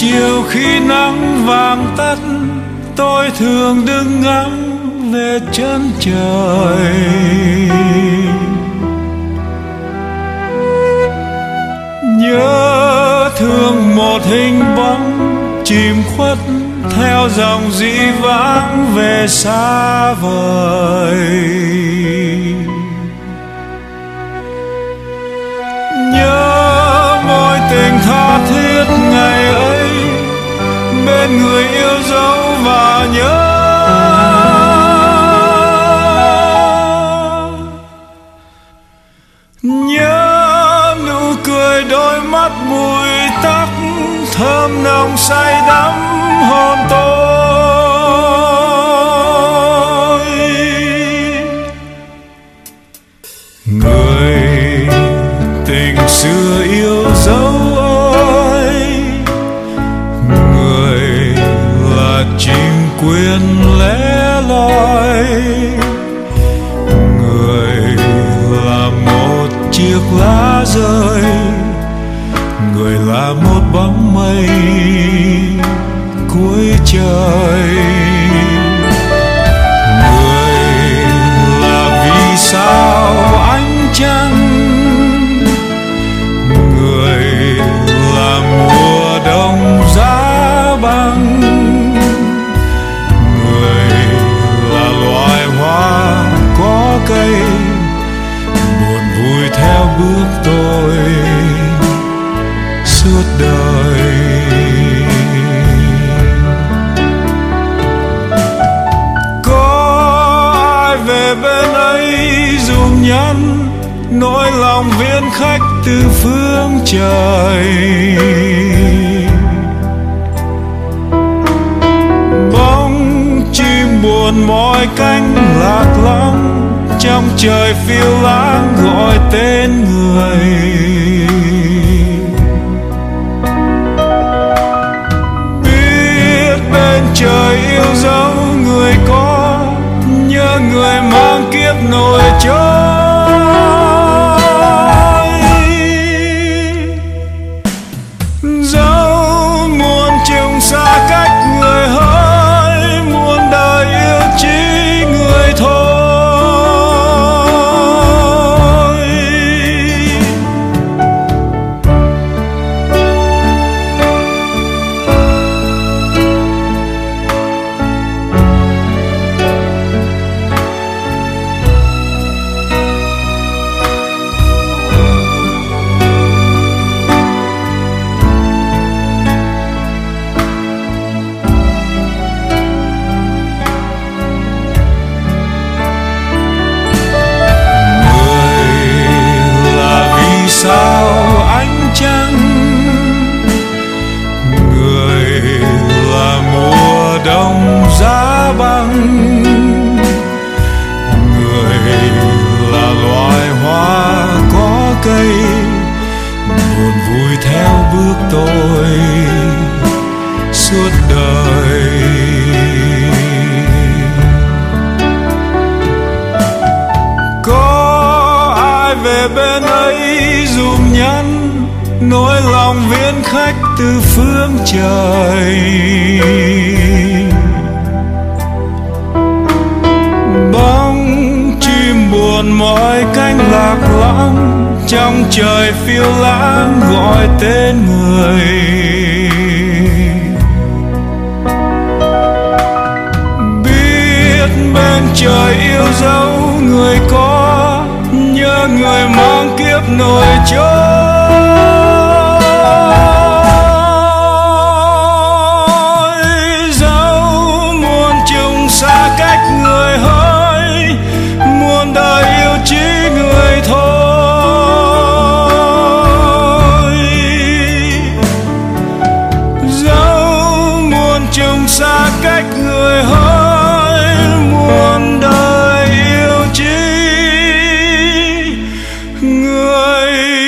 chiều khi nắng vàng tắt, tôi thường đứng ngắm về chân trời. Nhớ thương một hình bóng, chìm khuất theo dòng dĩ vãng về xa vời. Nhớ môi tình tha thiết ngày bên người yêu dấu và nhớ. Nhớ nụ cười đôi mắt mùi tóc, thơm nồng say đắm hồn tôi. Người tình xưa yêu lẻ người là một chiếc lá rơi người là một bóng mây cuối trời. Theo bước tôi suốt đời. Có ai về bên ấy dùng nhắn nỗi lòng viên khách từ phương trời? Bóng chim buồn mỏi cánh lạc lõng, trong trời phiêu lãng gọi người biết bên trời yêu dấu người có nhớ người mang kiếp nổi tôi suốt đời. Có ai về bên ấy dùm nhắn nỗi lòng viên khách từ phương trời? Trời phiêu lãng gọi tên người. Biết bên trời yêu dấu người có, nhớ người mang kiếp nổi trôi. night.